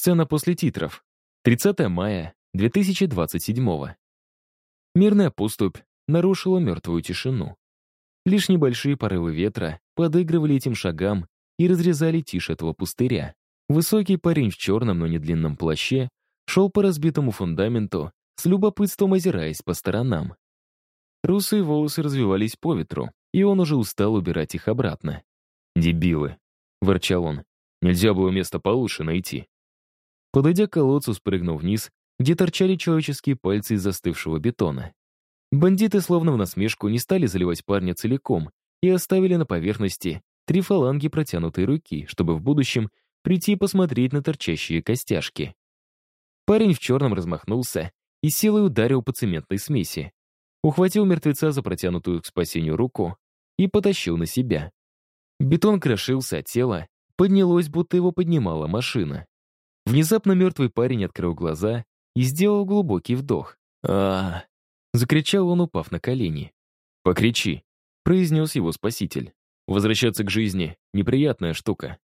Сцена после титров. 30 мая 2027 Мирная поступь нарушила мертвую тишину. Лишь небольшие порывы ветра подыгрывали этим шагам и разрезали тишь этого пустыря. Высокий парень в черном, но не длинном плаще шел по разбитому фундаменту, с любопытством озираясь по сторонам. Русые волосы развивались по ветру, и он уже устал убирать их обратно. «Дебилы!» — ворчал он. «Нельзя было место получше найти». Подойдя к колодцу, спрыгнул вниз, где торчали человеческие пальцы из застывшего бетона. Бандиты, словно в насмешку, не стали заливать парня целиком и оставили на поверхности три фаланги протянутой руки, чтобы в будущем прийти посмотреть на торчащие костяшки. Парень в черном размахнулся и силой ударил по цементной смеси. Ухватил мертвеца за протянутую к спасению руку и потащил на себя. Бетон крошился от тела, поднялось, будто его поднимала машина. Внезапно мертвый парень открыл глаза и сделал глубокий вдох. а, Закричал он, упав на колени. «Покричи», — произнес его спаситель. «Возвращаться к жизни — неприятная штука.